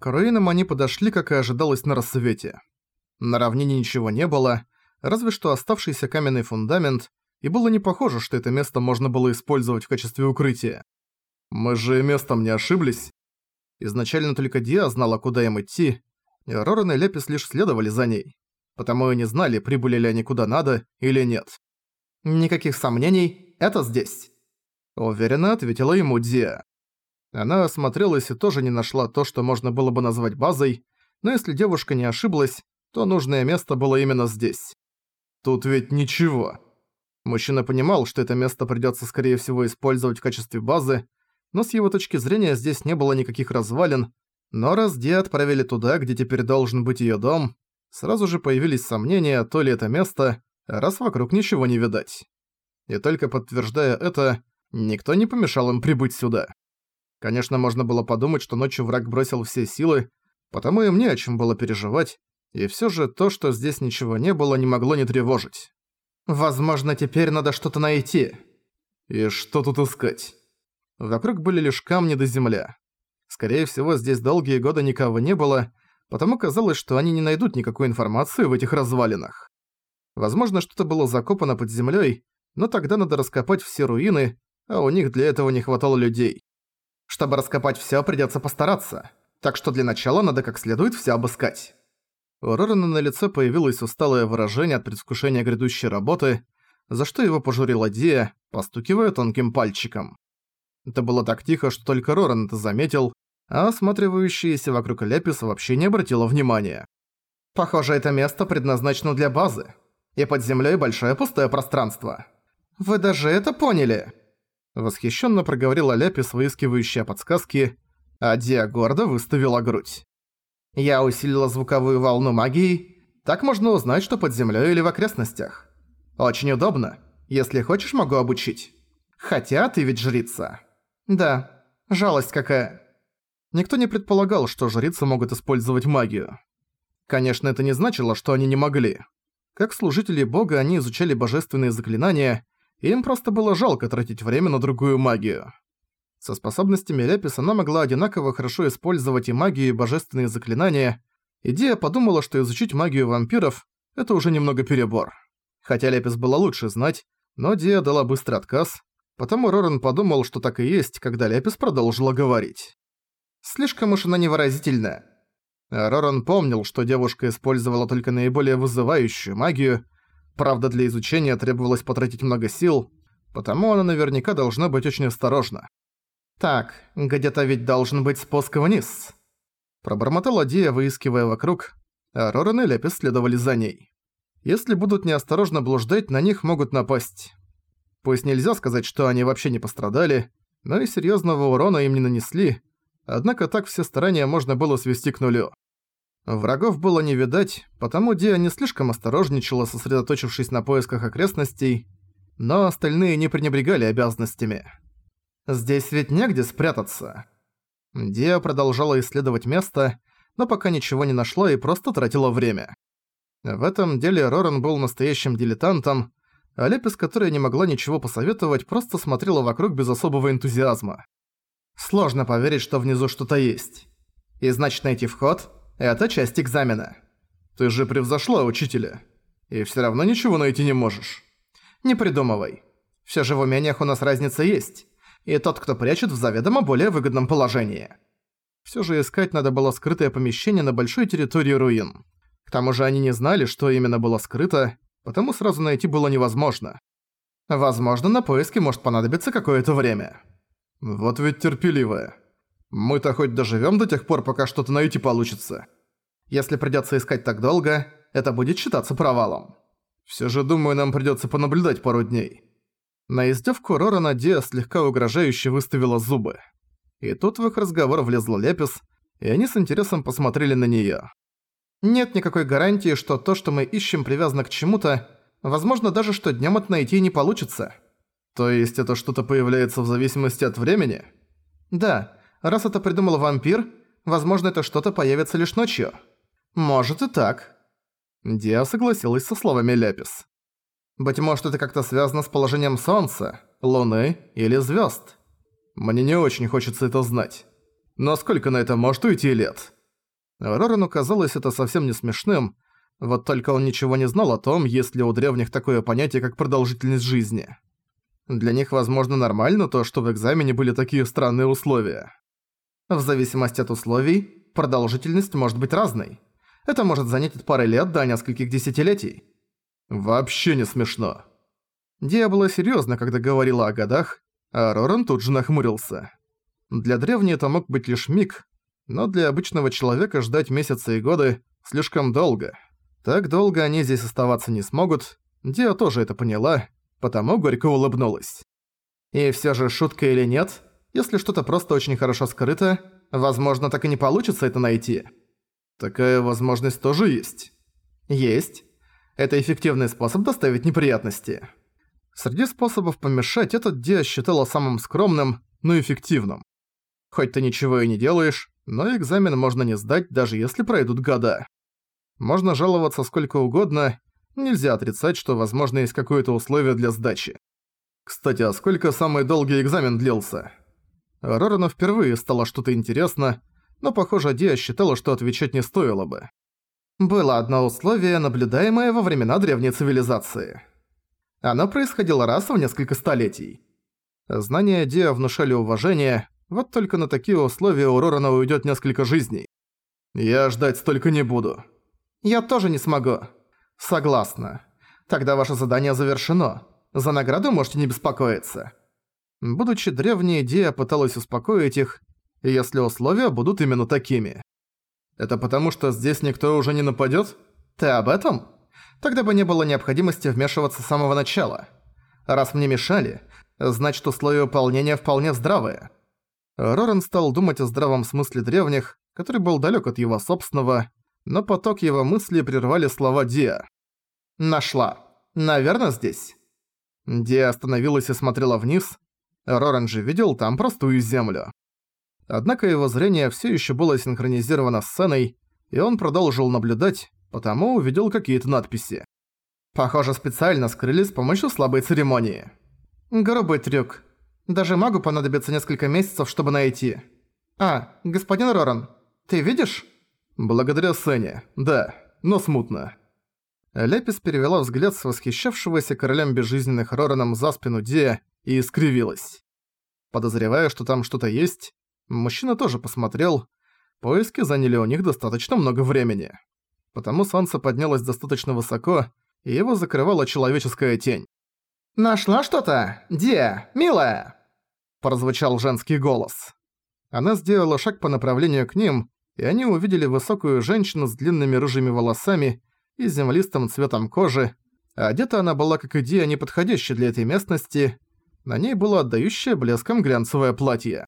К руинам они подошли, как и ожидалось на рассвете. На равнине ничего не было, разве что оставшийся каменный фундамент, и было не похоже, что это место можно было использовать в качестве укрытия. Мы же местом не ошиблись. Изначально только Диа знала, куда им идти, и Роран и Лепис лишь следовали за ней. Потому и не знали, прибыли ли они куда надо или нет. «Никаких сомнений, это здесь», — уверенно ответила ему Диа. Она осмотрелась и тоже не нашла то, что можно было бы назвать базой, но если девушка не ошиблась, то нужное место было именно здесь. Тут ведь ничего. Мужчина понимал, что это место придётся скорее всего использовать в качестве базы, но с его точки зрения здесь не было никаких развалин, но раз Ди отправили туда, где теперь должен быть её дом, сразу же появились сомнения, то ли это место, раз вокруг ничего не видать. И только подтверждая это, никто не помешал им прибыть сюда. Конечно, можно было подумать, что ночью враг бросил все силы, потому им не о чем было переживать, и всё же то, что здесь ничего не было, не могло не тревожить. «Возможно, теперь надо что-то найти». «И что тут искать?» Вокруг были лишь камни да земля. Скорее всего, здесь долгие годы никого не было, потому казалось, что они не найдут никакой информации в этих развалинах. Возможно, что-то было закопано под землёй, но тогда надо раскопать все руины, а у них для этого не хватало людей. Чтобы раскопать всё, придётся постараться. Так что для начала надо как следует всё обыскать. У Рорана на лице появилось усталое выражение от предвкушения грядущей работы, за что его пожурила Дия, постукивая тонким пальчиком. Это было так тихо, что только Роран это заметил, а осматривающаяся вокруг Лепис вообще не обратила внимания. «Похоже, это место предназначено для базы. И под землёй большое пустое пространство. Вы даже это поняли?» Восхищенно проговорила Ляпис, выискивающая подсказки, а Диа гордо выставила грудь. «Я усилила звуковую волну магии. Так можно узнать, что под землей или в окрестностях. Очень удобно. Если хочешь, могу обучить. Хотя ты ведь жрица». «Да, жалость какая». Никто не предполагал, что жрицы могут использовать магию. Конечно, это не значило, что они не могли. Как служители бога они изучали божественные заклинания, им просто было жалко тратить время на другую магию. Со способностями Лепис она могла одинаково хорошо использовать и магию, и божественные заклинания. Идея подумала, что изучить магию вампиров – это уже немного перебор. Хотя Лепис было лучше знать, но Диа дала быстрый отказ, потому Роран подумал, что так и есть, когда Лепис продолжила говорить. Слишком уж она невыразительная. А Роран помнил, что девушка использовала только наиболее вызывающую магию – Правда, для изучения требовалось потратить много сил, потому она наверняка должна быть очень осторожна. «Так, где-то ведь должен быть спуск вниз», – пробормотала Дия, выискивая вокруг, а Роран и Лепис следовали за ней. Если будут неосторожно блуждать, на них могут напасть. Пусть нельзя сказать, что они вообще не пострадали, но и серьезного урона им не нанесли, однако так все старания можно было свести к нулю. Врагов было не видать, потому Диа не слишком осторожничала, сосредоточившись на поисках окрестностей, но остальные не пренебрегали обязанностями. «Здесь ведь негде спрятаться». Диа продолжала исследовать место, но пока ничего не нашла и просто тратила время. В этом деле Роран был настоящим дилетантом, а Лепис, которая не могла ничего посоветовать, просто смотрела вокруг без особого энтузиазма. Сложно поверить, что внизу что-то есть. И значит найти вход это часть экзамена. Ты же превзошла учителя. И всё равно ничего найти не можешь. Не придумывай. Всё же в умениях у нас разница есть. И тот, кто прячет в заведомо более выгодном положении. Всё же искать надо было скрытое помещение на большой территории руин. К тому же они не знали, что именно было скрыто, потому сразу найти было невозможно. Возможно, на поиски может понадобиться какое-то время. Вот ведь терпеливая. Мы-то хоть доживем до тех пор, пока что-то найти получится. Если придется искать так долго, это будет считаться провалом. Все же, думаю, нам придется понаблюдать пару дней. На издевку Рорана Диа слегка угрожающе выставила зубы. И тут в их разговор влезла Лепис, и они с интересом посмотрели на нее. Нет никакой гарантии, что то, что мы ищем, привязано к чему-то, возможно даже, что днем это найти не получится. То есть это что-то появляется в зависимости от времени? Да, Раз это придумал вампир, возможно, это что-то появится лишь ночью. Может и так. Диа согласилась со словами Лепис. Быть может, это как-то связано с положением Солнца, Луны или звезд. Мне не очень хочется это знать. Но сколько на это может уйти лет? Рорану казалось это совсем не смешным, вот только он ничего не знал о том, есть ли у древних такое понятие, как продолжительность жизни. Для них, возможно, нормально то, что в экзамене были такие странные условия. В зависимости от условий, продолжительность может быть разной. Это может занять от пары лет до нескольких десятилетий. Вообще не смешно. Диа была серьёзна, когда говорила о годах, а Роран тут же нахмурился. Для древней это мог быть лишь миг, но для обычного человека ждать месяцы и годы слишком долго. Так долго они здесь оставаться не смогут. Диа тоже это поняла, потому горько улыбнулась. И всё же, шутка или нет, если что-то просто очень хорошо скрыто, возможно, так и не получится это найти. Такая возможность тоже есть. Есть. Это эффективный способ доставить неприятности. Среди способов помешать этот Диа считала самым скромным, но эффективным. Хоть ты ничего и не делаешь, но экзамен можно не сдать, даже если пройдут года. Можно жаловаться сколько угодно, нельзя отрицать, что возможно есть какое-то условие для сдачи. Кстати, а сколько самый долгий экзамен длился? Рорану впервые стало что-то интересно, но, похоже, Диа считала, что отвечать не стоило бы. Было одно условие, наблюдаемое во времена древней цивилизации. Оно происходило раз в несколько столетий. Знания Диа внушали уважение, вот только на такие условия у Рорана уйдет несколько жизней. Я ждать столько не буду. Я тоже не смогу. Согласна. Тогда ваше задание завершено. За награду можете не беспокоиться. Будучи древней, Диа пыталась успокоить их, если условия будут именно такими. Это потому, что здесь никто уже не нападёт? Ты об этом? Тогда бы не было необходимости вмешиваться с самого начала. Раз мне мешали, значит условия выполнения вполне здравые. Роран стал думать о здравом смысле древних, который был далёк от его собственного, но поток его мыслей прервали слова Диа. «Нашла. Наверное, здесь». Диа остановилась и смотрела вниз. Роран же видел там простую землю. Однако его зрение всё ещё было синхронизировано с сценой, и он продолжил наблюдать, потому увидел какие-то надписи. Похоже, специально скрыли с помощью слабой церемонии. Грубый трюк. Даже магу понадобится несколько месяцев, чтобы найти. А, господин Роран, ты видишь? Благодаря Сене, да, но смутно. Лепис перевела взгляд с восхищавшегося королем безжизненных Рораном за спину Дия и искривилась. Подозревая, что там что-то есть, мужчина тоже посмотрел. Поиски заняли у них достаточно много времени потому солнце поднялось достаточно высоко, и его закрывала человеческая тень. «Нашла что-то? Диа, милая!» Прозвучал женский голос. Она сделала шаг по направлению к ним, и они увидели высокую женщину с длинными рыжими волосами и землистым цветом кожи. Одета она была, как и Диа, неподходящей для этой местности. На ней было отдающее блеском глянцевое платье.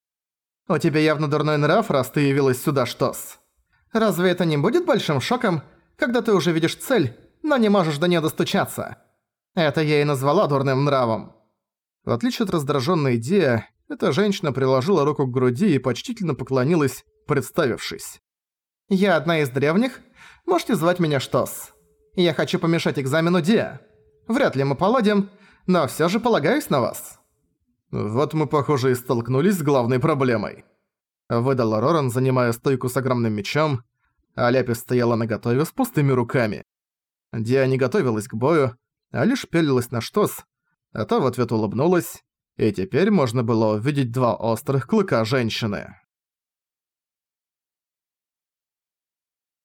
«У тебя явно дурной нрав, раз ты явилась сюда, Штос. Разве это не будет большим шоком, когда ты уже видишь цель, но не можешь до неё достучаться. Это я и назвала дурным нравом. В отличие от раздражённой Диа, эта женщина приложила руку к груди и почтительно поклонилась, представившись. «Я одна из древних. Можете звать меня Штос. Я хочу помешать экзамену Диа. Вряд ли мы поладим, но всё же полагаюсь на вас». «Вот мы, похоже, и столкнулись с главной проблемой», — выдала Роран, занимая стойку с огромным мечом, а Ляпис стояла наготове с пустыми руками. Диа не готовилась к бою, а лишь пялилась на Штос, а та в ответ улыбнулась, и теперь можно было увидеть два острых клыка женщины.